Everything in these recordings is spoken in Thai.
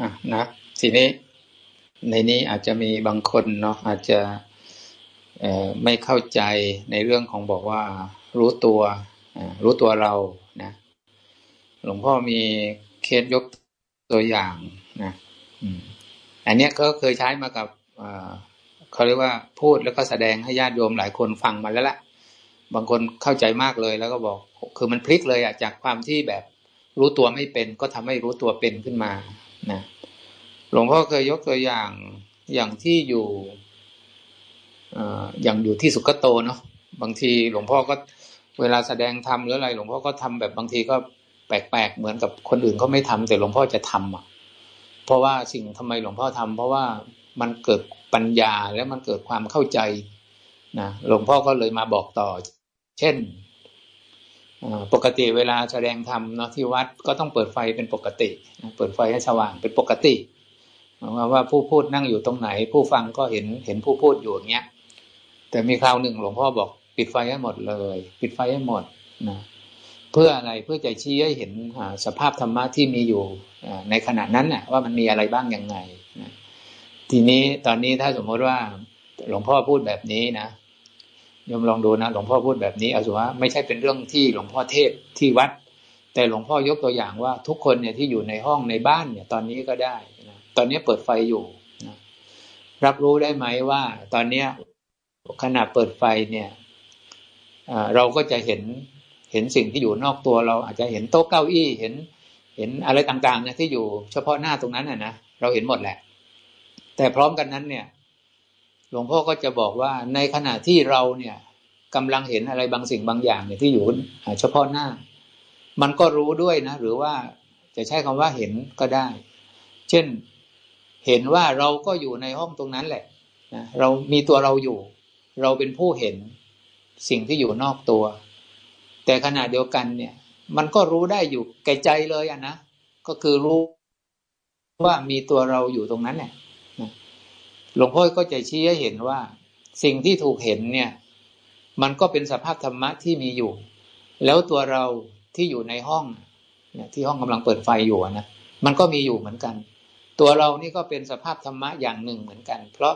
อะนะทีนี้ในนี้อาจจะมีบางคนเนาะอาจจะไม่เข้าใจในเรื่องของบอกว่ารู้ตัวรู้ตัวเรานะหลวงพ่อมีเคสยกตัวอย่างนะอันนี้ก็เคยใช้มากับเขาเรียกว่าพูดแล้วก็แสดงให้ญาติโยมหลายคนฟังมาแล้วละบางคนเข้าใจมากเลยแล้วก็บอก คือมันพลิกเลยอะจากความที่แบบรู้ตัวไม่เป็น ก็ทำให้รู้ตัวเป็นขึ้นมา นะหลวงพ่อเคยยกตัวอย่างอย่างที่อยู่อย่างอยู่ที่สุกโตเนาะบางทีหลวงพ่อก็เวลาแสดงธรรมหรืออะไร หลวงพ่อก็ทำแบบบางทีก็แปลกๆเหมือนกับคนอื่นเขาไม่ทำแต่หลวงพ่อจะทำอะ เพราะว่าสิ่งทำไมหลวงพ่อทำเพราะว่ามันเกิดปัญญาแล้วมันเกิดความเข้าใจนะหลวงพ่อก็เลยมาบอกต่อ เช่น ปกติเวลาแสดงธรรมเนาะที่วัดก็ต้องเปิดไฟเป็นปกติ เปิดไฟให้สว่างเป็นปกติว่าว่าผู้พูดนั่งอยู่ตรงไหน ผู้ฟังก็เห็นเห็นผู้พูดอยู่อย่างเงี้ย แต่มีคราวหนึ่งหลวงพ่อบอกปิดไฟให้หมดเลย ปิดไฟให้หมดนะเพื่ออะไรเพื่อจะชี้ให้เห็นสภาพธรรมะที่มีอยู่ในขณะนั้นน่ะว่ามันมีอะไรบ้างยังไงนะทีนี้ตอนนี้ถ้าสมมติว่าหลวงพ่อพูดแบบนี้นะ ยมลองดูนะหลวงพ่อพูดแบบนี้เอาสุว่าไม่ใช่เป็นเรื่องที่หลวงพ่อเทศที่วัด แต่หลวงพ่อยกตัวอย่างว่าทุกคนเนี่ยที่อยู่ในห้องในบ้านเนี่ยตอนนี้ก็ได้นะตอนนี้เปิดไฟอยู่นะรับรู้ได้ไหมว่า ตอนเนี้ยขณะเปิดไฟเนี่ยเราก็จะเห็นเห็นสิ่งที่อยู่นอกตัวเราอาจจะเห็นโต๊ะเก้าอี้เห็นเห็นอะไรต่างๆนะที่อยู่เฉพาะหน้าตรงนั้นนะนะเราเห็นหมดแหละ แต่พร้อมกันนั้นเนี่ย หลวงพ่อก็จะบอกว่าในขณะที่เราเนี่ยกำลังเห็นอะไรบางสิ่งบางอย่างเนี่ยที่อยู่เฉพาะหน้า มันก็รู้ด้วยนะ หรือว่าจะใช้คำว่าเห็นก็ได้ เช่นเห็นว่าเราก็อยู่ในห้องตรงนั้นแหละนะเรามีตัวเราอยู่ เราเป็นผู้เห็นสิ่งที่อยู่นอกตัว แต่ขณะเดียวกันเนี่ย มันก็รู้ได้อยู่แก่ใจเลยอะนะก็คือรู้ว่ามีตัวเราอยู่ตรงนั้นเนี่ย หลวงพ่อก็จะชี้ให้เห็นว่า สิ่งที่ถูกเห็นเนี่ย มันก็เป็นสภาพธรรมะที่มีอยู่ แล้วตัวเราที่อยู่ในห้องเนี่ยที่ห้องกำลังเปิดไฟอยู่นะมันก็มีอยู่เหมือนกัน ตัวเรานี่ก็เป็นสภาพธรรมะอย่างหนึ่งเหมือนกัน เพราะ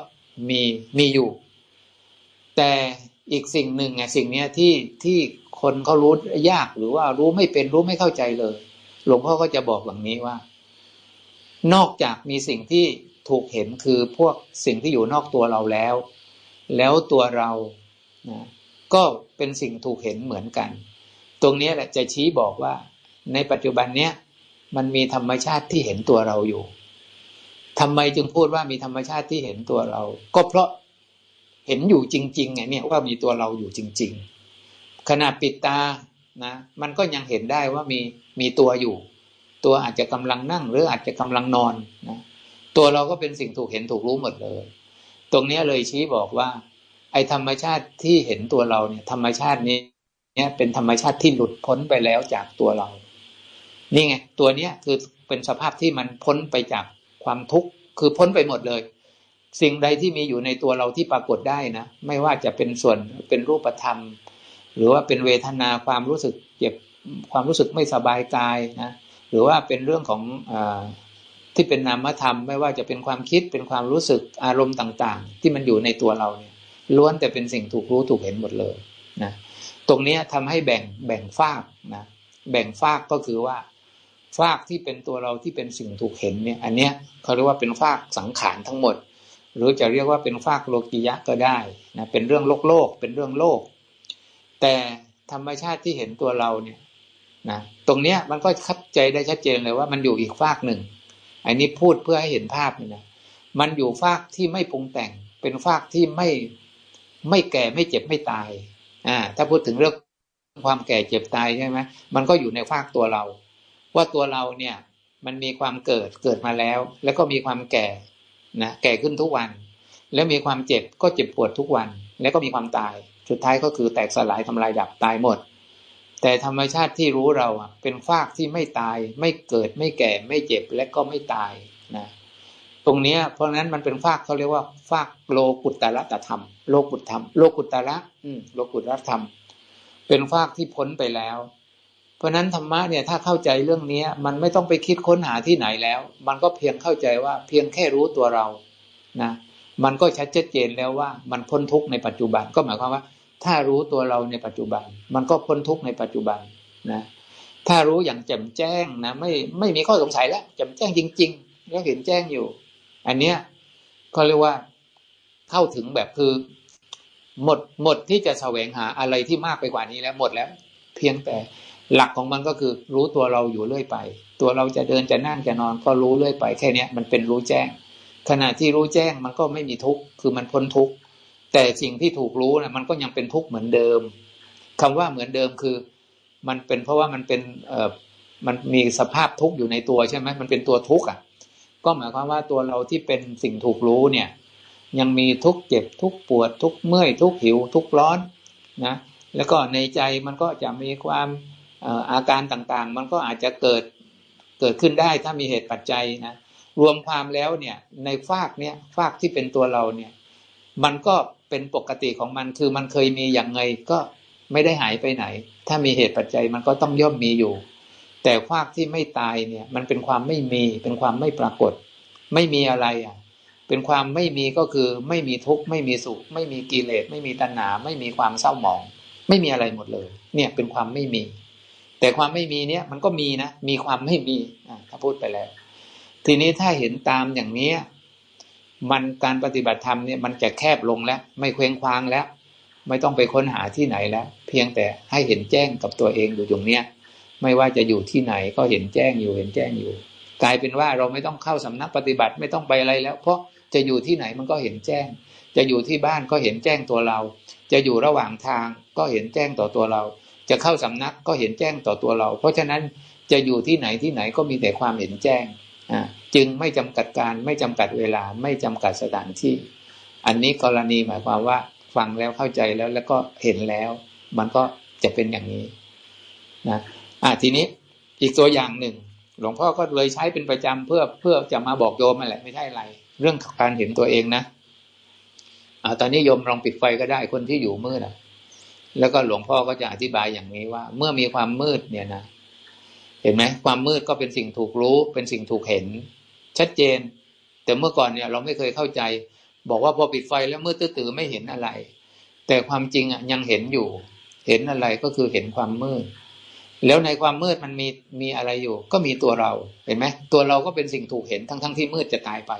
มีมีอยู่ แต่อีกสิ่งหนึ่งไงสิ่งเนี้ยที่ที่คนเขารู้ยากหรือว่ารู้ไม่เป็นรู้ไม่เข้าใจเลย หลวงพ่อก็จะบอกอย่างนี้ว่า นอกจากมีสิ่งที่ ถูกเห็นคือพวกสิ่งที่อยู่นอกตัวเราแล้ว แล้วตัวเรานะก็เป็นสิ่งถูกเห็นเหมือนกัน ตรงนี้แหละจะชี้บอกว่า ในปัจจุบันเนี้ยมันมีธรรมชาติที่เห็นตัวเราอยู่ทำไมจึงพูดว่ามีธรรมชาติที่เห็นตัวเรา ก็เพราะเห็นอยู่จริงๆไงเนี่ยว่ามีตัวเราอยู่จริง ๆ ขณะปิดตานะ มันก็ยังเห็นได้ว่ามีมีตัวอยู่ ตัวอาจจะกำลังนั่งหรืออาจจะกำลังนอนนะ ตัวเราก็เป็นสิ่งถูกเห็นถูกรู้หมดเลย ตรงนี้เลยชี้บอกว่า ไอ้ธรรมชาติที่เห็นตัวเราเนี่ย ธรรมชาตินี้ เนี่ยเป็นธรรมชาติที่หลุดพ้นไปแล้วจากตัวเรา นี่ไงตัวเนี้ยคือเป็นสภาพที่มันพ้นไปจากความทุกข์คือพ้นไปหมดเลย สิ่งใดที่มีอยู่ในตัวเราที่ปรากฏได้นะ ไม่ว่าจะเป็นส่วนเป็นรูปธรรม หรือว่าเป็นเวทนาความรู้สึกเจ็บความรู้สึกไม่สบายกายนะหรือว่าเป็นเรื่องของอ ที่เป็นนามธรรม ไม่ว่าจะเป็นความคิดเป็นความรู้สึกอารมณ์ต่างๆ ที่มันอยู่ในตัวเราเนี่ยล้วนแต่เป็นสิ่งถูกรู้ถูกเห็นหมดเลยนะตรงนี้ทำให้แบ่งแบ่งฟากนะแบ่งฟากก็คือว่าฟากที่เป็นตัวเราที่เป็นสิ่งถูกเห็นเนี่ย อันเนี้ยเขาเรียกว่าเป็นฟากสังขารทั้งหมด หรือจะเรียกว่าเป็นฟากโลกิยะก็ได้นะเป็นเรื่องโลกโลก เป็นเรื่องโลก แต่ธรรมชาติที่เห็นตัวเราเนี่ยนะตรงเนี้ยมันก็คัดใจได้ชัดเจนเลยว่ามันอยู่อีกฟากหนึ่ง อันนี้พูดเพื่อให้เห็นภาพนี่นะมันอยู่ฟากที่ไม่ปรุงแต่ง เป็นฟากที่ไม่ไม่แก่ไม่เจ็บไม่ตาย อ่า ถ้าพูดถึงเรื่องความแก่เจ็บตายใช่ไหมมันก็อยู่ในฟากตัวเรา ว่าตัวเราเนี่ย มันมีความเกิดเกิดมาแล้ว แล้วก็มีความแก่นะแก่ขึ้นทุกวัน แล้วมีความเจ็บก็เจ็บปวดทุกวัน แล้วก็มีความตาย สุดท้ายก็คือแตกสลายทำลายดับตายหมด แต่ธรรมชาติที่รู้เราอะเป็นฟากที่ไม่ตาย ไม่เกิดไม่แก่ไม่เจ็บและก็ไม่ตายนะตรงนี้เพราะนั้นมันเป็นฟากเขาเรียกว่าฟากโลกุตตะตธรรม โลกุตธรรมโลกุตตะอืมโลกุตตะธรรม เป็นฟากที่พ้นไปแล้ว เพราะนั้นธรรมะเนี่ยถ้าเข้าใจเรื่องนี้มันไม่ต้องไปคิดค้นหาที่ไหนแล้ว มันก็เพียงเข้าใจว่าเพียงแค่รู้ตัวเรานะมันก็ชัดเจนแล้วว่ามันพ้นทุกข์ในปัจจุบันก็หมายความว่า ถ้ารู้ตัวเราในปัจจุบัน มันก็พ้นทุกข์ในปัจจุบันนะถ้ารู้อย่างแจ่มแจ้งนะไม่ไม่มีข้อสงสัยแล้วแจ่มแจ้งจริงๆก็เห็นแจ้งอยู่ อันเนี้ยก็เรียกว่าเข้าถึงแบบคือ หมดหมดที่จะแสวงหาอะไรที่มากไปกว่านี้แล้วหมดแล้ว เพียงแต่หลักของมันก็คือ รู้ตัวเราอยู่เรื่อยไป ตัวเราจะเดินจะนั่งจะนอน ก็รู้เรื่อยไปแค่นี้มันเป็นรู้แจ้ง ขณะที่รู้แจ้งมันก็ไม่มีทุกข์คือมันพ้นทุกข์ แต่สิ่งที่ถูกรู้นะมันก็ยังเป็นทุกข์เหมือนเดิมคำว่าเหมือนเดิมคือ มันเป็นเพราะว่ามันเป็นเอ่อมันมีสภาพทุกข์อยู่ในตัวใช่ไหมมันเป็นตัวทุกข์อะ ก็หมายความว่าตัวเราที่เป็นสิ่งถูกรู้เนี่ย ยังมีทุกข์เจ็บทุกข์ปวดทุกข์เมื่อยทุกข์หิว ทุกข์ร้อนนะแล้วก็ในใจมันก็จะมีความอาการต่างๆ มันก็อาจจะเกิดเกิดขึ้นได้ถ้ามีเหตุปัจจัยนะรวมความแล้วเนี่ยในฟากเนี่ยฟากที่เป็นตัวเราเนี่ย มันก็ เป็นปกติของมันคือมันเคยมีอย่างไงก็ไม่ได้หายไปไหน ถ้ามีเหตุปัจจัยมันก็ต้องย่อมมีอยู่ แต่ฟากที่ไม่ตายเนี่ย มันเป็นความไม่มี เป็นความไม่ปรากฏ ไม่มีอะไรอะ เป็นความไม่มีก็คือไม่มีทุกข์ไม่มีสุข ไม่มีกิเลสไม่มีตัณหา ไม่มีความเศร้าหมอง ไม่มีอะไรหมดเลย เนี่ยเป็นความไม่มี แต่ความไม่มีเนี่ยมันก็มีนะมีความไม่มีอะถ้าพูดไปแล้ว ทีนี้ถ้าเห็นตามอย่างนี้ มันการปฏิบัติธรรมเนี่ยมันจะแคบลงแล้ว ไม่เคว้งคว้างแล้ว ไม่ต้องไปค้นหาที่ไหนแล้ว เพียงแต่ให้เห็นแจ้งกับตัวเองอยู่ตรงเนี้ยไม่ว่าจะอยู่ที่ไหนก็เห็นแจ้งอยู่เห็นแจ้งอยู่ กลายเป็นว่าเราไม่ต้องเข้าสำนักปฏิบัติไม่ต้องไปอะไรแล้ว เพราะจะอยู่ที่ไหนมันก็เห็นแจ้ง จะอยู่ที่บ้านก็เห็นแจ้งตัวเรา จะอยู่ระหว่างทางก็เห็นแจ้งต่อตัวเรา จะเข้าสำนักก็เห็นแจ้งต่อตัวเรา เพราะฉะนั้นจะอยู่ที่ไหนที่ไหนก็มีแต่ความเห็นแจ้งอ่า จึงไม่จำกัดการไม่จำกัดเวลาไม่จำกัดสถานที่ อันนี้กรณีหมายความว่าฟังแล้วเข้าใจแล้วแล้วก็เห็นแล้ว มันก็จะเป็นอย่างนี้นะอ่าทีนี้อีกตัวอย่างหนึ่ง หลวงพ่อก็เลยใช้เป็นประจำเพื่อเพื่อจะมาบอกโยมอะไรไม่ใช่อะไร เรื่องการเห็นตัวเองนะอ่าตอนนี้โยมลองปิดไฟก็ได้คนที่อยู่มืดอะแล้วก็หลวงพ่อก็จะอธิบายอย่างนี้ว่า เมื่อมีความมืดเนี่ยนะ เห็นไหมความมืดก็เป็นสิ่งถูกรู้ เป็นสิ่งถูกเห็น ชัดเจน แต่เมื่อก่อนเนี่ยเราไม่เคยเข้าใจ บอกว่าพอปิดไฟแล้วมืดตื้อๆไม่เห็นอะไร แต่ความจริงอะยังเห็นอยู่ เห็นอะไรก็คือเห็นความมืด แล้วในความมืดมันมีมีอะไรอยู่ ก็มีตัวเราเห็นไหมตัวเราก็เป็นสิ่งถูกเห็นทั้งทั้งที่มืดจะตายไป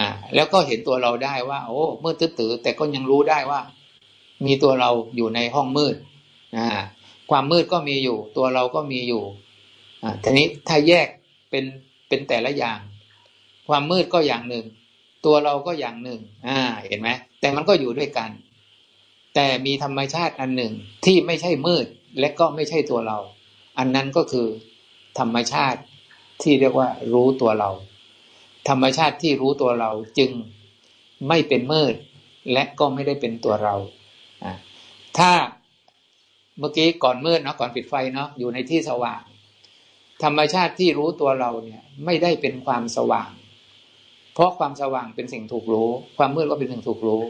อ่า แล้วก็เห็นตัวเราได้ว่า โอ้มืดตื้อๆแต่ก็ยังรู้ได้ว่า มีตัวเราอยู่ในห้องมืดอ่าความมืดก็มีอยู่ ตัวเราก็มีอยู่ อ่าทีนี้ถ้าแยกเป็นเป็นแต่ละอย่าง ความมืดก็อย่างหนึ่ง ตัวเราก็อย่างหนึ่ง อ่า เห็นไหมแต่มันก็อยู่ด้วยกัน แต่มีธรรมชาติอันหนึ่งที่ไม่ใช่มืดและก็ไม่ใช่ตัวเรา อันนั้นก็คือธรรมชาติที่เรียกว่ารู้ตัวเรา ธรรมชาติที่รู้ตัวเราจึงไม่เป็นมืด และก็ไม่ได้เป็นตัวเราถ้าเมื่อกี้ก่อนมืดเนาะก่อนปิดไฟเนาะอยู่ในที่สว่าง ธรรมชาติที่รู้ตัวเราเนี่ย ไม่ได้เป็นความสว่าง เพราะความสว่างเป็นสิ่งถูกรู้ ความมืดก็เป็นสิ่งถูกรู้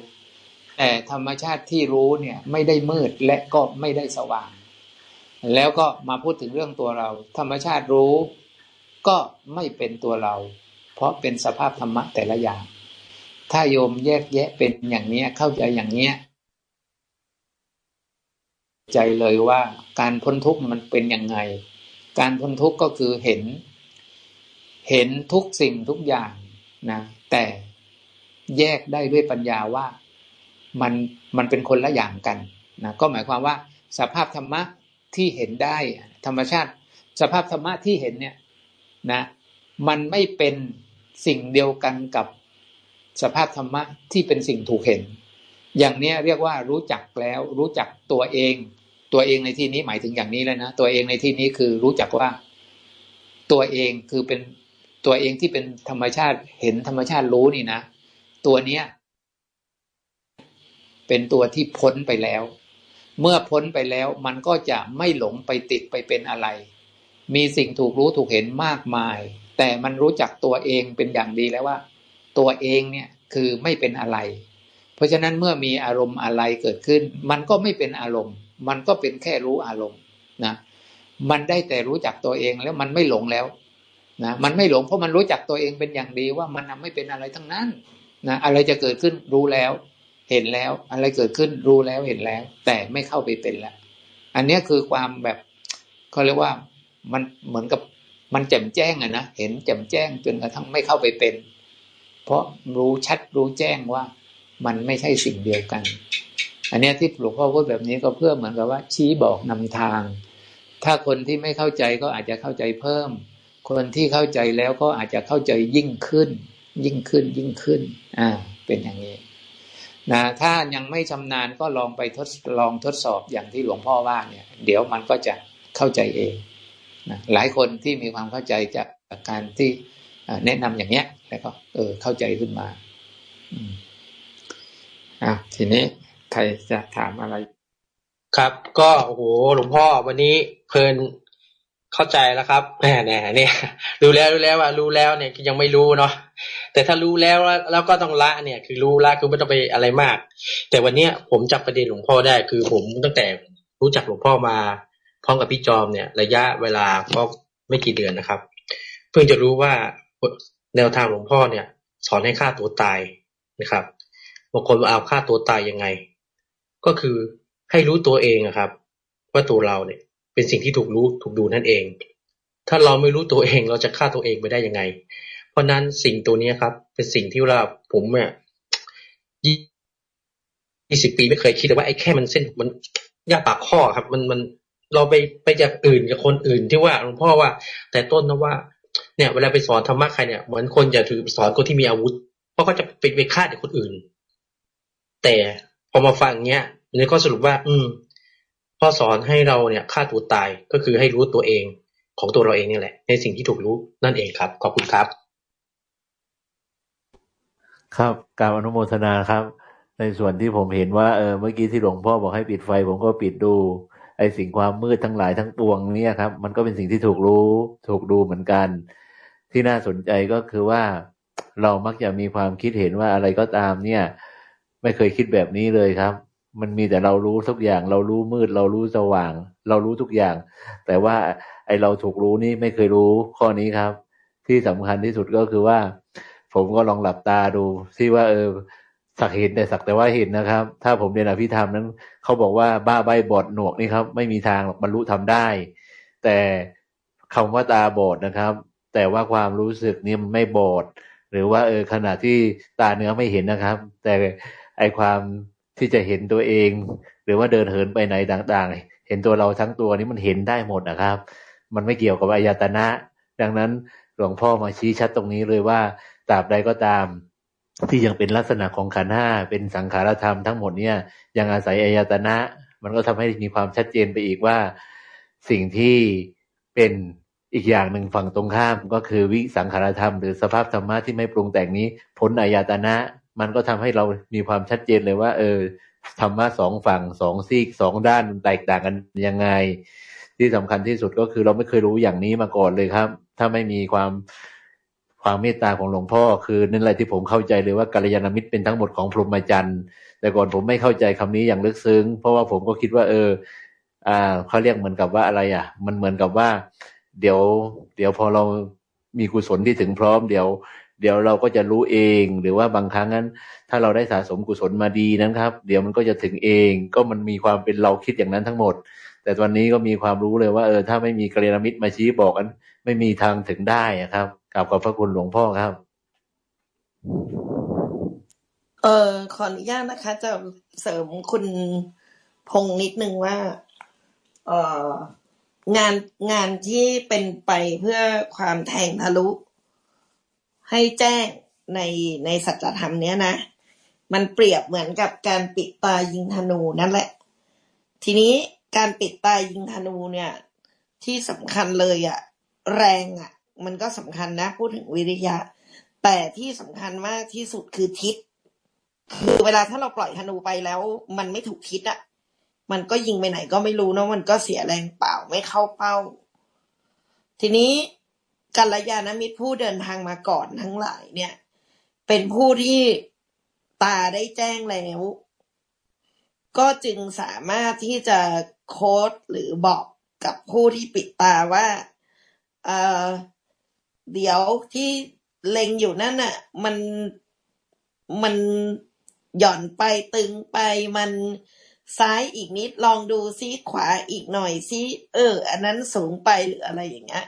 แต่ธรรมชาติที่รู้เนี่ย ไม่ได้มืดและก็ไม่ได้สว่าง แล้วก็มาพูดถึงเรื่องตัวเรา ธรรมชาติรู้ ก็ไม่เป็นตัวเรา เพราะเป็นสภาพธรรมะแต่ละอย่าง ถ้าโยมแยกแยะเป็นอย่างนี้เข้าใจอย่างเนี้ยใจเลยว่าการพ้นทุกข์มันเป็นยังไง การพ้นทุกข์ก็คือเห็น เห็นทุกสิ่งทุกอย่างนะแต่แยกได้ด้วยปัญญาว่ามันมันเป็นคนละอย่างกันนะก็หมายความว่า สภาพธรรมะที่เห็นได้ธรรมชาติ สภาพธรรมะที่เห็นเนี่ยนะ มันไม่เป็นสิ่งเดียวกันกับสภาพธรรมะที่เป็นสิ่งถูกเห็น อย่างนี้เรียกว่ารู้จักแล้วรู้จักตัวเอง ตัวเองในที่นี้หมายถึงอย่างนี้แล้วนะ ตัวเองในที่นี้คือรู้จักว่า ตัวเองคือเป็นตัวเองที่เป็นธรรมชาติเห็นธรรมชาติรู้นี่นะ ตัวเนี้ย เป็นตัวที่พ้นไปแล้ว เมื่อพ้นไปแล้ว มันก็จะไม่หลงไปติดไปเป็นอะไร มีสิ่งถูกรู้ถูกเห็นมากมาย แต่มันรู้จักตัวเองเป็นอย่างดีแล้วว่า ตัวเองเนี่ยคือไม่เป็นอะไร เพราะฉะนั้นเมื่อมีอารมณ์อะไรเกิดขึ้น มันก็ไม่เป็นอารมณ์ มันก็เป็นแค่รู้อารมณ์นะมันได้แต่รู้จักตัวเองแล้วมันไม่หลงแล้วนะมันไม่หลงเพราะมันรู้จักตัวเองเป็นอย่างดีว่ามันไม่เป็นอะไรทั้งนั้นนะอะไรจะเกิดขึ้นรู้แล้ว เห็นแล้ว อะไรเกิดขึ้นรู้แล้วเห็นแล้ว แต่ไม่เข้าไปเป็นแล้วอันนี้คือความแบบเขาเรียกว่ามันเหมือนกับมันแจ่มแจ้งอะนะเห็นแจ่มแจ้งจนกระทั่งไม่เข้าไปเป็น เพราะรู้ชัดรู้แจ้งว่ามันไม่ใช่สิ่งเดียวกัน อันนี้ที่หลวงพ่อพูดแบบนี้ก็เพื่อเหมือนกับว่า ชี้บอกนำทาง ถ้าคนที่ไม่เข้าใจก็อาจจะเข้าใจเพิ่ม คนที่เข้าใจแล้วก็อาจจะเข้าใจยิ่งขึ้น ยิ่งขึ้นยิ่งขึ้น อ่า เป็นอย่างนี้นะถ้ายังไม่ชำนาญก็ลองไปทดลองทดสอบอย่างที่หลวงพ่อว่าเนี่ย เดี๋ยวมันก็จะเข้าใจเองนะหลายคนที่มีความเข้าใจจากการที่แนะนำอย่างเนี้ยแล้วก็เออเข้าใจขึ้นมาอืมอะทีนี้ ใครจะถามอะไร ครับ ก็โอ้โหหลวงพ่อวันนี้เพลินเข้าใจแล้วครับแหมเนี่ยรู้แล้วรู้แล้วว่ารู้แล้วเนี่ยยังไม่รู้เนาะแต่ถ้ารู้แล้วแล้วก็ต้องละเนี่ย คือรู้ละคือไม่ต้องไปอะไรมาก แต่วันเนี้ยผมจับประเด็นหลวงพ่อได้คือผมตั้งแต่รู้จักหลวงพ่อมาพร้อมกับพี่จอมเนี่ย ระยะเวลาก็ไม่กี่เดือนนะครับ เพิ่งจะรู้ว่าแนวทางหลวงพ่อเนี่ย สอนให้ฆ่าตัวตายนะครับบางคนเอาฆ่าตัวตายยังไง ก็คือให้รู้ตัวเองนะครับ ว่าตัวเราเนี่ย เป็นสิ่งที่ถูกรู้ถูกดูนั่นเอง ถ้าเราไม่รู้ตัวเองเราจะฆ่าตัวเองไปได้ยังไง เพราะนั้นสิ่งตัวนี้ครับ เป็นสิ่งที่เราผมเนี่ยยี่สิบปีไม่เคยคิดแต่ว่าไอ้แค่มันเส้นมันยาปากข้อครับ มันมันเราไปไปจากอื่นกับคนอื่นที่ว่าหลวงพ่อว่า แต่ต้นนะว่า เนี่ย เวลาไปสอนธรรมะใครเนี่ยเหมือนคนจะถือสอนคนที่มีอาวุธ เพราะเขาจะไปไปฆ่าเด็กคนอื่น แต่ พอมาฟังเนี้ยนี่ก็สรุปว่า อืมพ่อสอนให้เราเนี่ยฆ่าตัวตายก็คือให้รู้ตัวเองของตัวเราเองนี่แหละ ในสิ่งที่ถูกรู้นั่นเองครับ ขอบคุณครับ ครับการอนุโมทนาครับ ในส่วนที่ผมเห็นว่าเออเมื่อกี้ที่หลวงพ่อบอกให้ปิดไฟ ผมก็ปิดดู ไอ้สิ่งความมืดทั้งหลายทั้งปวงเนี่ยครับ มันก็เป็นสิ่งที่ถูกรู้ถูกดูเหมือนกัน ที่น่าสนใจก็คือว่าเรามักจะมีความคิดเห็นว่าอะไรก็ตามเนี่ย ไม่เคยคิดแบบนี้เลยครับ มันมีแต่เรารู้ทุกอย่าง เรารู้มืด เรารู้สว่าง เรารู้ทุกอย่าง แต่ว่าไอเราถูกรู้นี่ไม่เคยรู้ข้อนี้ครับ ที่สำคัญที่สุดก็คือว่า ผมก็ลองหลับตาดูที่ว่าเออสักเห็นแต่สักแต่ว่าเห็นนะครับ ถ้าผมเรียนอภิธรรมนั้นเขาบอกว่าบ้าใบบอดหนวกนี่ครับ ไม่มีทางบรรลุทำได้ แต่คำว่าตาบอดนะครับ แต่ว่าความรู้สึกนี่มันไม่บอด หรือว่าเออขณะที่ตาเนื้อไม่เห็นนะครับ แต่ ไอความที่จะเห็นตัวเอง หรือว่าเดินเหินไปไหนต่างๆ เห็นตัวเราทั้งตัวนี้มันเห็นได้หมดนะครับ มันไม่เกี่ยวกับอายตนะ ดังนั้นหลวงพ่อมาชี้ชัดตรงนี้เลยว่าตราบใดก็ตาม ที่ยังเป็นลักษณะของขันห้าเป็นสังขารธรรมทั้งหมดเนี่ยยังอาศัยอายตนะ มันก็ทำให้มีความชัดเจนไปอีกว่า สิ่งที่เป็นอีกอย่างหนึ่งฝั่งตรงข้ามก็คือวิสังขารธรรมหรือสภาพธรรมะที่ไม่ปรุงแต่งนี้พ้นอายตนะ มันก็ทำให้เรามีความชัดเจนเลยว่า เออธรรมะสองฝั่งสองซีกสองด้านแตกต่างกันยังไง ที่สำคัญที่สุดก็คือเราไม่เคยรู้อย่างนี้มาก่อนเลยครับ ถ้าไม่มีความความเมตตาของหลวงพ่อคือนั่นแหละที่ผมเข้าใจเลยว่ากัลยาณมิตรเป็นทั้งหมดของพรหมจรรย์แต่ก่อนผมไม่เข้าใจคำนี้อย่างลึกซึ้ง เพราะว่าผมก็คิดว่า เออ อ่าเขาเรียกเหมือนกับว่าอะไร อะ มันเหมือนกับว่า เดี๋ยว เดี๋ยวพอเรามีกุศลที่ถึงพร้อมเดี๋ยว เดี๋ยวเราก็จะรู้เอง หรือว่าบางครั้งนั้น ถ้าเราได้สะสมกุศลมาดีนั้นครับ เดี๋ยวมันก็จะถึงเองก็มันมีความเป็นเราคิดอย่างนั้นทั้งหมด แต่ตอนนี้ก็มีความรู้เลยว่าเออถ้าไม่มีกัลยาณมิตรมาชี้บอกกันไม่มีทางถึงได้ครับกราบขอบพระคุณหลวงพ่อครับเออขออนุญาตนะคะ จะเสริมคุณพงนิดนึงว่า เอองานงานที่เป็นไปเพื่อความแทงทะลุ ให้แจ้งในในสัจธรรมเนี้ยนะ มันเปรียบเหมือนกับการปิดตายิงธนูนั่นแหละ ทีนี้การปิดตายิงธนูเนี่ย ที่สำคัญเลยอะแรงอะมันก็สำคัญนะ พูดถึงวิริยะ แต่ที่สำคัญมากที่สุดคือทิศคือเวลาถ้าเราปล่อยธนูไปแล้ว มันไม่ถูกทิศอะมันก็ยิงไปไหนก็ไม่รู้เนาะมันก็เสียแรงเปล่าไม่เข้าเป้า ทีนี้ กัลยาณมิตรผู้เดินทางมาก่อนทั้งหลายเนี่ย เป็นผู้ที่ตาได้แจ้งแล้ว ก็จึงสามารถที่จะโค้ดหรือบอกกับผู้ที่ปิดตาว่าเออเดี๋ยวที่เล็งอยู่นั่นน่ะ มันมันหย่อนไปตึงไปมันซ้ายอีกนิดลองดูซิขวาอีกหน่อยซิเออ อันนั้นสูงไปหรืออะไรอย่างเงี้ย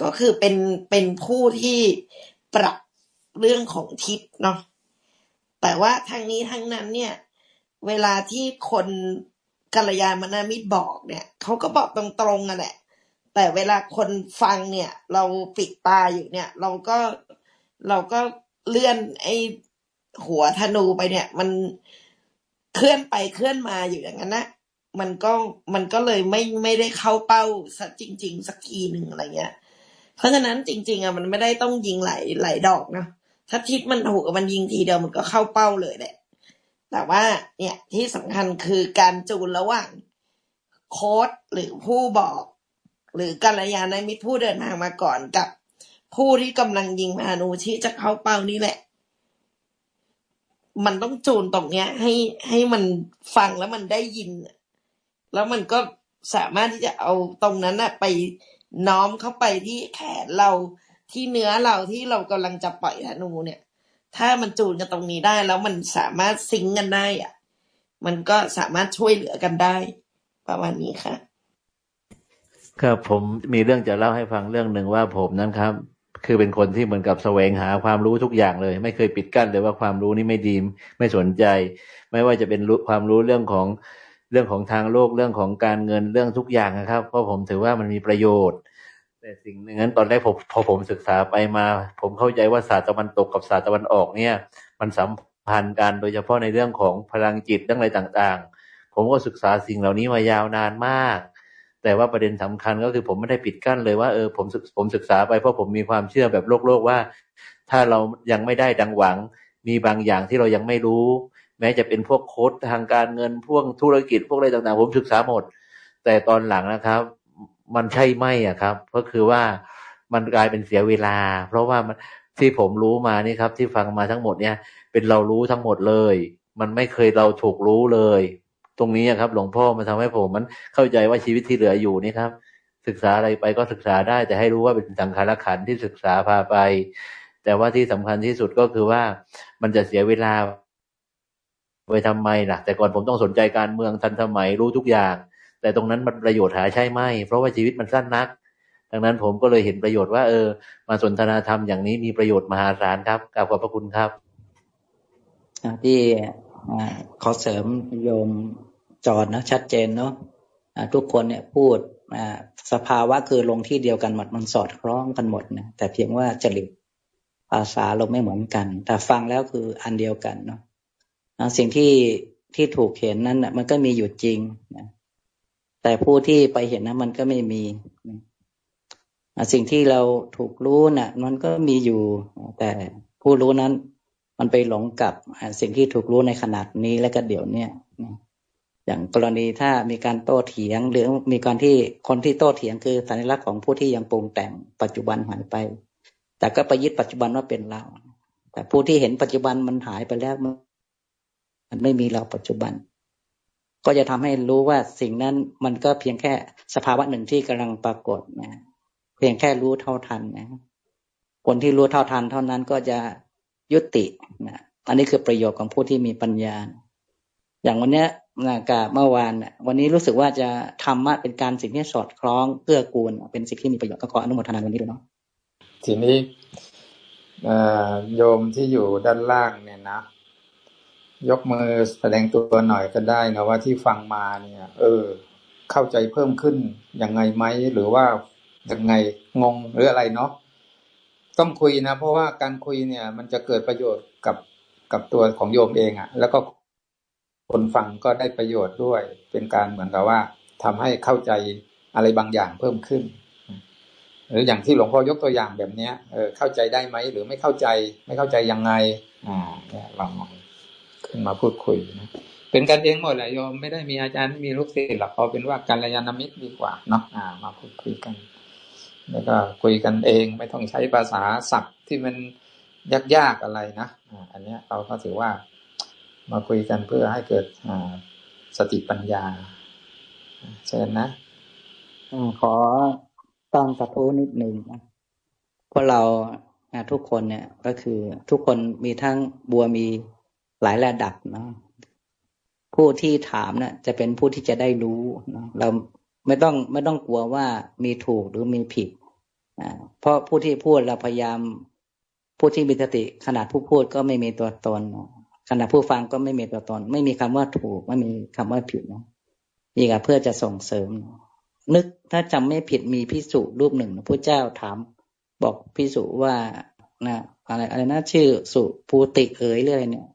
ก็คือเป็นเป็นผู้ที่ปรับเรื่องของทิศเนาะแต่ว่าทางนี้ทั้งนั้นเนี่ย เวลาที่คนกัลยาณนามิตรบอกเนี่ยเขาก็บอกตรงๆกันแหละ แต่เวลาคนฟังเนี่ย เราปิดตาอยู่เนี่ย เราก็เราก็เลื่อนไอ้หัวธนูไปเนี่ย มันเคลื่อนไปเคลื่อนมาอยู่อย่างนั้นนะมันก็มันก็เลยไม่ไม่ได้เข้าเป้าสักจริง ๆ สักทีหนึ่งอะไรเงี้ย เพราะฉะนั้นจริง ๆอะมันไม่ได้ต้องยิงหลายหลายดอกนะถ้าทิศมันถูกมันยิงทีเดียวมันก็เข้าเป้าเลยแหละ แต่ว่าเนี่ยที่สำคัญคือการจูนระหว่างโค้ดหรือผู้บอก หรือกัลยาณมิตรผู้เดินทางมาก่อนกับผู้ที่กำลังยิงพานุชิจะเข้าเป้านี่แหละ มันต้องจูนตรงเนี้ย ให้ให้มันฟังแล้วมันได้ยิน แล้วมันก็สามารถที่จะเอาตรงนั้นน่ะไป น้อมเข้าไปที่แขนเราที่เนื้อเราที่เรากำลังจะปล่อยธนูเนี่ย ถ้ามันจูนกันตรงนี้ได้แล้วมันสามารถซิงกันได้อะมันก็สามารถช่วยเหลือกันได้ ประมาณนี้ค่ะครับผมมีเรื่องจะเล่าให้ฟังเรื่องหนึ่งว่าผมนั้นครับ คือเป็นคนที่เหมือนกับแสวงหาความรู้ทุกอย่างเลย ไม่เคยปิดกั้นเลยว่าความรู้นี่ไม่ดีไม่สนใจ ไม่ว่าจะเป็นความรู้เรื่องของ เรื่องของทางโลกเรื่องของการเงินเรื่องทุกอย่างนะครับ เพราะผมถือว่ามันมีประโยชน์ แต่สิ่งหนึ่งนั้นตอนแรกผมพอผมศึกษาไปมา ผมเข้าใจว่าศาสตร์ตะวันตกกับศาสตร์ตะวันออกเนี่ย มันสัมพันธ์กันโดยเฉพาะในเรื่องของพลังจิตเรื่องอะไรต่างๆ ผมก็ศึกษาสิ่งเหล่านี้มายาวนานมาก แต่ว่าประเด็นสำคัญก็คือผมไม่ได้ปิดกั้นเลยว่าเออผมผมศึกษาไปเพราะผมมีความเชื่อแบบโลกโลกว่า ถ้าเรายังไม่ได้ดังหวังมีบางอย่างที่เรายังไม่รู้ แม้จะเป็นพวกโค้ดทางการเงินพวกธุรกิจพวกอะไรต่างๆ ผมศึกษาหมด แต่ตอนหลังนะครับ มันใช่ไหมอะครับ ก็คือว่ามันกลายเป็นเสียเวลา เพราะว่ามันที่ผมรู้มานี่ครับ ที่ฟังมาทั้งหมดเนี่ย เป็นเรารู้ทั้งหมดเลย มันไม่เคยเราถูกรู้เลย ตรงนี้ครับ หลวงพ่อมาทำให้ผมมันเข้าใจว่าชีวิตที่เหลืออยู่นี่ครับ ศึกษาอะไรไปก็ศึกษาได้ แต่ให้รู้ว่าเป็นสังขารขันที่ศึกษาพาไป แต่ว่าที่สำคัญที่สุดก็คือว่ามันจะเสียเวลา ไปทำไมล่ะ แต่ก่อนผมต้องสนใจการเมืองทันสมัยรู้ทุกอย่าง แต่ตรงนั้นมันประโยชน์หาใช่ไหม เพราะว่าชีวิตมันสั้นนัก ดังนั้นผมก็เลยเห็นประโยชน์ว่า เออ มาสนทนาธรรมอย่างนี้มีประโยชน์มหาศาลครับกราบขอบพระคุณครับที่ขอเสริมโยมจอดนะชัดเจนเนาะทุกคนเนี่ยพูดสภาวะคือลงที่เดียวกันหมดมันสอดคล้องกันหมดนะแต่เพียงว่าจริตภาษาเราไม่เหมือนกัน แต่ฟังแล้วคืออันเดียวกันเนาะ สิ่งที่ที่ถูกเห็นนั้นนะมันก็มีอยู่จริงนะแต่ผู้ที่ไปเห็นนะมันก็ไม่มีสิ่งที่เราถูกรู้นะ่ะ มันก็มีอยู่ แต่ผู้รู้นั้น มันไปหลงกับสิ่งที่ถูกรู้ในขนาดนี้และก็เดี๋ยวเนี้ยอย่างกรณีถ้ามีการโต้เถียง หรือมีการที่คนที่โต้เถียงคือสัญลักษณ์ของผู้ที่ยังปรุงแต่งปัจจุบันหายไป แต่ก็ไปยึดปัจจุบันว่าเป็นเรา แต่ผู้ที่เห็นปัจจุบันมันหายไปแล้ว มันไม่มีเราปัจจุบัน ก็จะทำให้รู้ว่าสิ่งนั้นมันก็เพียงแค่สภาวะหนึ่งที่กำลังปรากฏนะเพียงแค่รู้เท่าทันนะคนที่รู้เท่าทัน เท่านั้นก็จะยุตินะอันนี้คือประโยชน์ของผู้ที่มีปัญญา อย่างวันเนี้ยนะกับเมื่อวานน่ะวันนี้รู้สึกว่าจะธรรมะเป็นการสิ่งที่สอดคล้องเกื้อกูล เป็นสิ่งที่มีประโยชน์ก็ขออนุโมทนาวันนี้ด้วยเนาะทีนี้โยมที่อยู่ด้านล่างเนี่ยนะ ยกมือแสดงตัวหน่อยก็ได้นะว่าที่ฟังมาเนี่ย เออ เข้าใจเพิ่มขึ้นยังไงไหมหรือว่ายังไงงงหรืออะไรเนาะต้องคุยนะ เพราะว่าการคุยเนี่ย มันจะเกิดประโยชน์กับกับตัวของโยมเองอะ่ะ แล้วก็คนฟังก็ได้ประโยชน์ด้วย เป็นการเหมือนกับว่าทำให้เข้าใจอะไรบางอย่างเพิ่มขึ้น หรืออย่างที่หลวงพ่อยกตัวอย่างแบบเนี้ยเออเข้าใจได้ไหมหรือไม่เข้าใจ ไม่เข้าใจยังไง อ่าเนี่ยลอง ขึ้นมาพูดคุยนะเป็นกันเองหมดแหละโยมไม่ได้มีอาจารย์ไม่มีลูกศิษย์หรอกเอาเป็นว่าการยานมิตรดีกว่าเนาะอ่า มาพูดคุยกัน แล้วก็คุยกันเองไม่ต้องใช้ภาษาศัพท์ที่มันยากๆอะไรนะอ่าอันเนี้ยเราก็ถือว่ามาคุยกันเพื่อให้เกิดอ่าสติปัญญาเชิญนะขอต้องกระทู้นิดหนึ่งนะพวกเราทุกคนเนี่ย ก็คือทุกคนมีทั้งบัวมี หลายระดับเนาะผู้ที่ถามเนะ่ยจะเป็นผู้ที่จะได้รู้นะเราไม่ต้องไม่ต้องกลัวว่ามีถูกหรือมีผิดอ่าเพราะผู้ที่พูดเราพยายาม ผู้ที่มีสติขนาดผู้พูดก็ไม่มีตัวตนขณะผู้ฟังก็ไม่มีตัวตน ไม่มีคำว่าถูก ไม่มีคำว่าผิดเนาะนี่ก็เพื่อจะส่งเสริม นึกถ้าจำไม่ผิดมีพิสุรูปหนึ่งพระเจ้าถาม บอกพิสุว่านะอะไรอะไรนะชื่อสุภูติเอ๋ยเรื่อยเนี่ย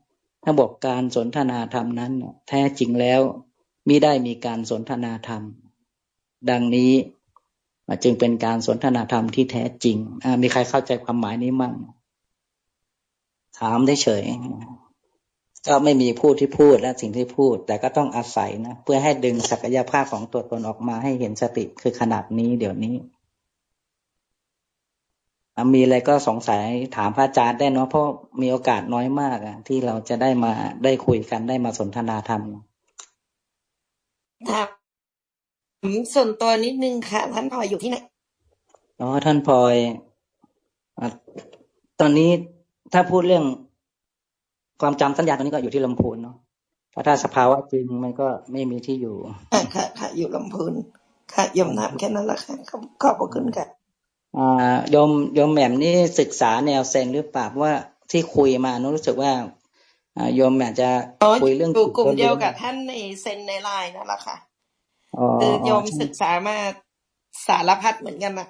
ถ้าบอกการสนทนาธรรมนั้น แท้จริงแล้วมิได้มีการสนทนาธรรม ดังนี้จึงเป็นการสนทนาธรรมที่แท้จริงมีใครเข้าใจความหมายนี้มั่ง ถามได้เฉย ก็ไม่มีผู้ที่พูดและสิ่งที่พูด แต่ก็ต้องอาศัยนะ เพื่อให้ดึงศักยภาพของตัวตนออกมาให้เห็นสติคือขนาดนี้เดี๋ยวนี้ มีอะไรก็สงสัยถามพระอาจารย์ได้เนาะเพราะมีโอกาสน้อยมากอะที่เราจะได้มาได้คุยกันได้มาสนทนาธรรมถามส่วนตัวนิดนึงค่ะ ท่านพลอยอยู่ที่ไหนอ๋อท่านพลอยตอนนี้ถ้าพูดเรื่องความจำสัญญาตอนนี้ก็อยู่ที่ลำพูนเนาะเพราะถ้าสภาวะจริงมันก็ไม่มีที่อยู่ค่ะค่ะค่ะอยู่ลำพูนค่ะยมถามแค่นั้นแหละค่ะขอบคุณค่ะ อ่ายมยมแหม่มนี่ศึกษาแนวเซนหรือเปล่าว่าที่คุยมานุรู้สึกว่าอ่ายมแหม่จะคุยเรื่องกลุ่มเดียวกับท่านในเซนในไลน์นั่นแหละค่ะคือยมศึกษามาสารพัดเหมือนกันนะ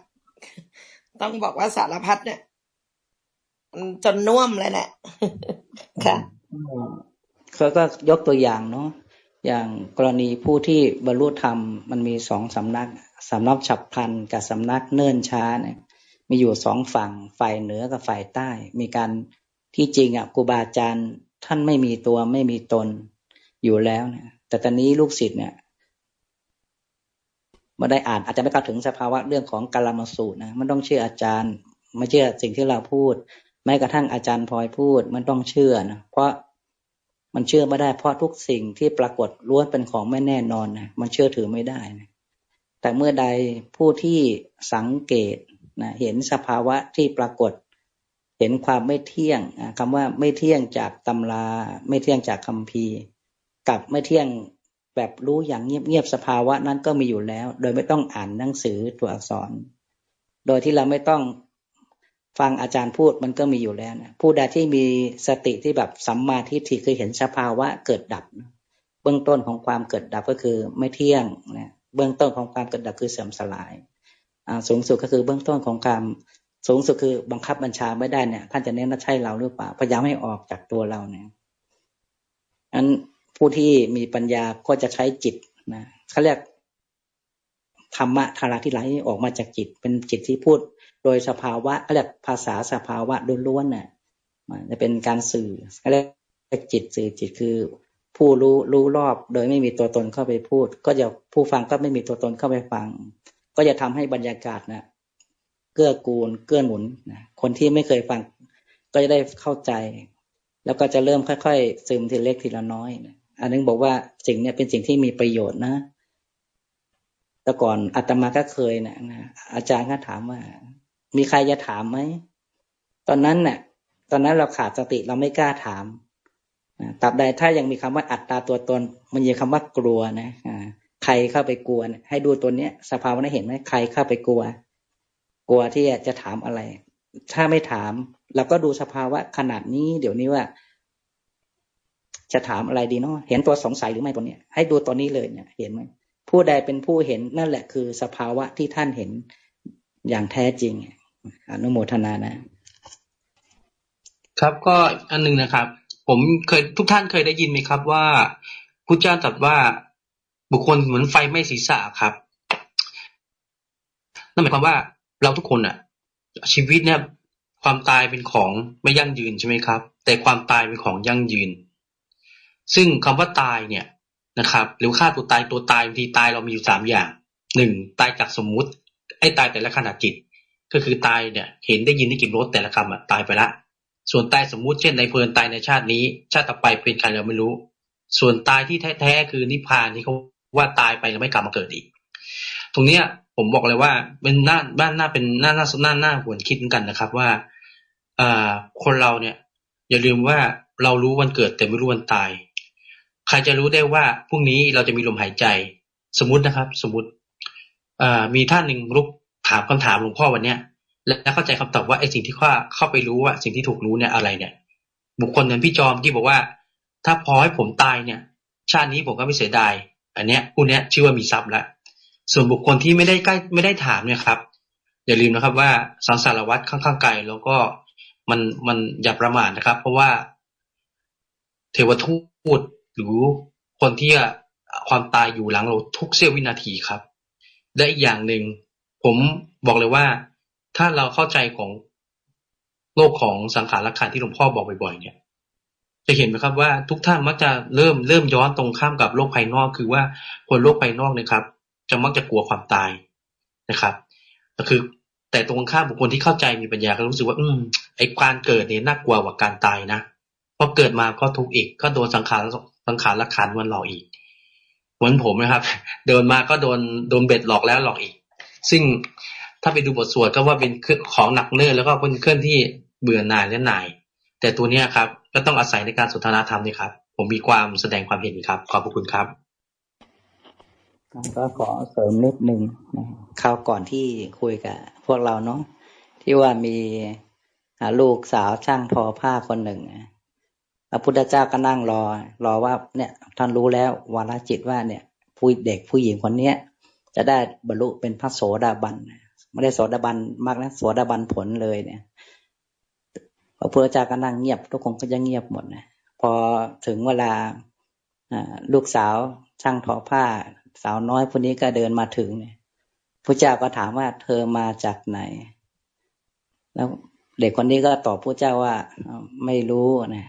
ต้องบอกว่าสารพัดเนี่ยจนน่วมเลยแหละค่ะเขาก็ยกตัวอย่างเนาะ อย่างกรณีผู้ที่บรรลุธรรมมันมีสองสำนักสำนักฉับพันกับสำนักเนิ่นช้าเนี่ยมีอยู่สองฝั่งฝ่ายเหนือกับฝ่ายใต้ มีการที่จริงอะครูบาอาจารย์ท่านไม่มีตัวไม่มีตนอยู่แล้วเนี่ยแต่ตอนนี้ลูกศิษย์เนี่ยมาได้อ่านอาจจะไม่เข้าถึงสภาวะเรื่องของกาลามสูตรนะมันต้องเชื่ออาจารย์ ไม่เชื่อสิ่งที่เราพูดแม้กระทั่งอาจารย์พลอยพูดมันต้องเชื่อนะเพราะ มันเชื่อไม่ได้เพราะทุกสิ่งที่ปรากฏล้วนเป็นของไม่แน่นอนนะมันเชื่อถือไม่ได้นะแต่เมื่อใดผู้ที่สังเกตนะเห็นสภาวะที่ปรากฏ เห็นความไม่เที่ยงคำว่าไม่เที่ยงจากตำรา ไม่เที่ยงจากคำพีกับไม่เที่ยงแบบรู้อย่างเงียบๆสภาวะนั้นก็มีอยู่แล้ว โดยไม่ต้องอ่านหนังสือตัวอักษร โดยที่เราไม่ต้อง ฟังอาจารย์พูดมันก็มีอยู่แล้วนะผู้ใดที่มีสติที่แบบสัมมาทิฏฐิคือเห็นสภาวะเกิดดับ เบื้องต้นของความเกิดดับก็คือไม่เที่ยงนะเบื้องต้นของความเกิดดับคือเสื่อมสลายสูงสุดก็คือเบื้องต้นของความสูงสุดคือบังคับบัญชาไม่ได้เนี่ยท่านจะเน้นว่าใช่เราหรือเปล่าพยายามให้ออกจากตัวเราเนี่ยอันผู้ที่มีปัญญาก็จะใช้จิตนะเขาเรียกธรรมะธาราที่ไหลออกมาจากจิต เป็นจิตที่พูด โดยสภาวะเรียกภาษาสภาวะล้วนๆน่ะจะเป็นการสื่อเรียกจิตสื่อจิตคือ ผู้รู้รู้รอบโดยไม่มีตัวตนเข้าไปพูด ก็จะผู้ฟังก็ไม่มีตัวตนเข้าไปฟัง ก็จะทำให้บรรยากาศนะเกื้อกูลเกื้อหนุนนะคนที่ไม่เคยฟัง ก็จะได้เข้าใจ แล้วก็จะเริ่มค่อยๆ ซึมทีเล็กทีละน้อยนะอันนึงบอกว่าสิ่งเนี้ยเป็นสิ่งที่มีประโยชน์นะแต่ก่อนอาตมาก็เคยนะนะอาจารย์ก็ถามว่า มีใครจะถามไหม ตอนนั้นเนี่ยตอนนั้นเราขาดสติเราไม่กล้าถามตราบใดถ้ายังมีคำว่าอัตตาตัวตน มันยังคำว่ากลัวนะใครเข้าไปกลัวให้ดูตัวเนี้ย สภาวะนั้นเห็นไหมใครเข้าไปกลัว กลัวที่จะถามอะไร ถ้าไม่ถามเราก็ดูสภาวะขนาดนี้ เดี๋ยวนี้ว่า จะถามอะไรดีเนาะเห็นตัวสงสัยหรือไม่ตัวเนี้ย ให้ดูตัวนี้เลยเนี่ย เห็นไหมผู้ใดเป็นผู้เห็นนั่นแหละคือสภาวะที่ท่านเห็นอย่างแท้จริง อนุโมทนานะ ครับก็อันหนึ่งนะครับ ผมเคยทุกท่านเคยได้ยินไหมครับว่าพุทธเจ้าตรัสว่าบุคคลเหมือนไฟไม่ศีรษะครับนั่นหมายความว่าเราทุกคนอะชีวิตเนี่ย ความตายเป็นของไม่ยั่งยืนใช่ไหมครับ แต่ความตายเป็นของยั่งยืน ซึ่งคำว่าตายเนี่ยนะครับ หรือฆ่าตัวตายตัวตายบางทีตายเรามีอยู่สามอย่างหนึ่งตายจากสมมุติ ไอ้ตายแต่ละขณะจิต ก็คือตายเนี่ย เห็นได้ยินได้กลิ่นรสแต่ละคำอะตายไปละ ส่วนตายสมมุติเช่นในเพลินตายในชาตินี้ ชาติต่อไปเป็นใครเราไม่รู้ ส่วนตายที่แท้ๆคือนิพพานที่เขาว่าตายไปแล้วไม่กลับมาเกิดอีก ตรงเนี้ยผมบอกเลยว่าเป็นหน้าบ้านหน้าเป็นหน้าหน้าหน้าหน้าหวนคิดกันนะครับว่าอ่าคนเราเนี่ย อย่าลืมว่าเรารู้วันเกิดแต่ไม่รู้วันตาย ใครจะรู้ได้ว่าพรุ่งนี้เราจะมีลมหายใจ สมมตินะครับ สมมติอ่ามีท่านหนึ่งลุก ถามคำถามหลวงพ่อวันเนี้ยแล้วเข้าใจคำตอบว่าไอ้สิ่งที่ข้าเข้าไปรู้ว่าสิ่งที่ถูกรู้เนี่ยอะไรเนี่ย บุคคลเหมือนพี่จอมที่บอกว่า ถ้าพอให้ผมตายเนี่ย ชาตินี้ผมก็ไม่เสียดายอันเนี้ยผู้เนี้ยชื่อว่ามีทรัพย์แล้วส่วนบุคคลที่ไม่ได้ใกล้ไม่ได้ถามเนี่ยครับ อย่าลืมนะครับว่าสังสารวัตรค่อนข้างไกลแล้วก็มันมันอย่าประมาทนะครับ เพราะว่า เทวทูตหรือคนที่ความตายอยู่หลังเราทุกเสี้ยววินาทีครับและอีกอย่างหนึ่ง ผมบอกเลยว่า ถ้าเราเข้าใจของโลกของสังขารลักขันที่หลวงพ่อบอกบ่อยๆ เนี่ย จะเห็นไหมครับว่าทุกท่านมักจะเริ่มเริ่มย้อนตรงข้ามกับโลกภายนอก คือว่าคนโลกภายนอกนะครับ จะมักจะกลัวความตายนะครับก็คือแต่ตรงข้ามบุคคลที่เข้าใจมีปัญญาก็รู้สึกว่า อืมไอ้การเกิดเนี่ยน่ากลัวกว่าการตายนะพราะเกิดมาก็ทุกข์อีก ก็โดนสังขารสังขารละขันวันหลอกอีกเหมือนผมนะครับ เดินมาก็โดนโดนเบ็ดหลอกแล้วหลอกอีก ซึ่งถ้าไปดูบทสวดก็ว่าเป็นของหนักเนื่อแล้วก็เป็นเครื่องที่เบื่อหน่ายและหน่าย แต่ตัวเนี้ยครับ ก็ต้องอาศัยในการสนทนาธรรมนี่ครับ ผมมีความแสดงความเห็นครับ ขอบคุณครับก็ขอเสริมนิดนึงนะคราวก่อนที่คุยกับพวกเราเนาะที่ว่ามีลูกสาวช่างทอผ้าคนหนึ่งพระพุทธเจ้าก็นั่งรอ รอว่าเนี่ยท่านรู้แล้ววาลจิตว่าเนี่ยผู้เด็กผู้หญิงคนเนี้ย จะได้บรรลุเป็นพระโสดาบันไม่ได้โสดาบันมากนะโสดาบันผลเลยเนี่ยพระพุทธเจ้าก็นั่งเงียบทุกคนก็จะเงียบหมดนะพอถึงเวลาลูกสาวช่างทอผ้า สาวน้อยคนนี้ก็เดินมาถึงเนี่ยพระเจ้าก็ถามว่าเธอมาจากไหน แล้วเด็กคนนี้ก็ตอบพระเจ้าว่าไม่รู้นะ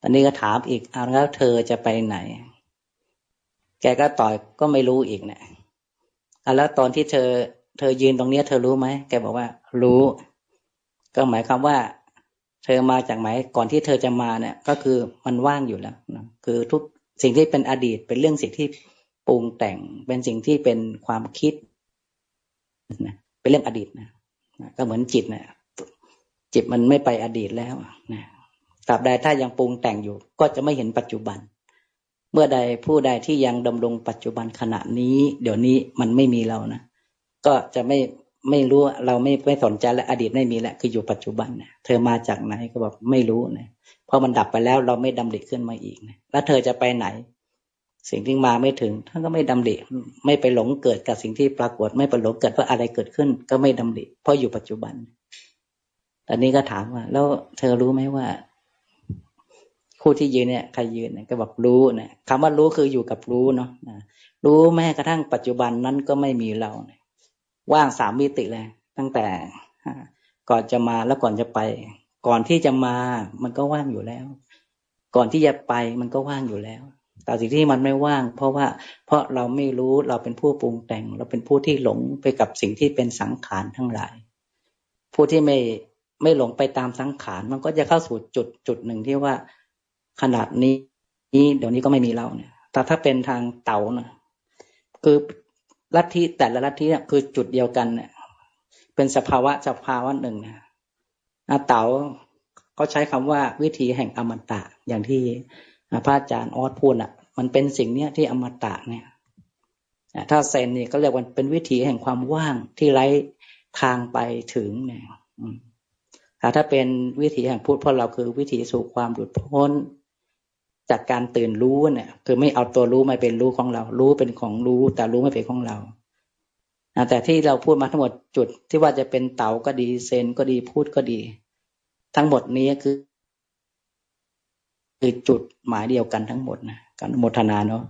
ตอนนี้ก็ถามอีกเอาแล้วเธอจะไปไหน แกก็ต่อบก็ไม่รู้อีกเนะ่ยแล้วตอนที่เธอ เธอยืนตรงเนี้ย เธอรู้ไหมแกบอกว่า รู้ ก็หมายความว่า เธอมาจากไหนก่อนที่เธอจะมาเนี่ย ก็คือมันว่างอยู่แล้วนะคือทุกสิ่งที่เป็นอดีตเป็นเรื่องสิ่งที่ปรุงแต่งเป็นสิ่งที่เป็นความคิดนะเป็นเรื่องอดีตนะก็เหมือนจิตนะจิตมันไม่ไปอดีตแล้วนะตราบใดถ้ายังปรุงแต่งอยู่ ก็จะไม่เห็นปัจจุบัน เมื่อใดผู้ใดที่ยังดำรงปัจจุบันขณะนี้ เดี๋ยวนี้มันไม่มีเรานะก็จะไม่ไม่รู้เราไม่ไม่สนใจและอดีตไม่มีแล้วคืออยู่ปัจจุบันนะเธอมาจากไหนก็บอกไม่รู้นะเพอมันดับไปแล้วเราไม่ดำริขึ้นมาอีกนะแล้วเธอจะไปไหน สิ่งที่มาไม่ถึงท่านก็ไม่ดำริไม่ไปหลงเกิดกับสิ่งที่ปรากฏ ไม่ไปหลงเกิดเพราอะไรเกิดขึ้น ก็ไม่ดำริเพราะอยู่ปัจจุบันตอนนี้ก็ถามว่า แล้วเธอรู้ไหมว่า คู่ที่ยืนเนี่ยใครยืนเนี่ยก็บอกรู้นะคำว่ารู้คืออยู่กับรู้เนาะรู้แม้กระทั่งปัจจุบันนั้นก็ไม่มีเรา ว่างสามมิติเลย ตั้งแต่ก่อนจะมาแล้วก่อนจะไป ก่อนที่จะมามันก็ว่างอยู่แล้ว ก่อนที่จะไปมันก็ว่างอยู่แล้วแต่สิ่งที่มันไม่ว่าง เพราะว่าเพราะเราไม่รู้เราเป็นผู้ปรุงแต่ง เราเป็นผู้ที่หลงไปกับสิ่งที่เป็นสังขารทั้งหลาย ผู้ที่ไม่ไม่หลงไปตามสังขารมันก็จะเข้าสู่จุดจุดหนึ่งที่ว่า ขนาดนี้นี้เดี๋ยวนี้ก็ไม่มีเราเนี่ยแต่ถ้าเป็นทางเต่านะคือลัทธิแต่ละลัทธิเนี่ยคือจุดเดียวกันเนี่ยเป็นสภาวะสภาวะหนึ่งนะเต๋าเขาใช้คำว่าวิธีแห่งอมตะ อย่างที่พระอาจารย์ออสพูดอะ มันเป็นสิ่งเนี้ยที่อมตะเนี่ยถ้าเซนนี่ก็เรียกว่าเป็นวิธีแห่งความว่างที่ไร้ทางไปถึงเนี่ยถ้าเป็นวิธีแห่งพุทธเพราะเราคือวิธีสู่ความหลุดพ้น จากการตื่นรู้เนี่ยคือไม่เอาตัวรู้มาเป็นรู้ของเรา รู้เป็นของรู้ แต่รู้ไม่เป็นของเราแต่ที่เราพูดมาทั้งหมดจุดที่ว่าจะเป็นเต๋าก็ดีเซนก็ดีพูดก็ดี ทั้งหมดนี้คือ คือจุดหมายเดียวกันทั้งหมดนะการโมทนาเนาะ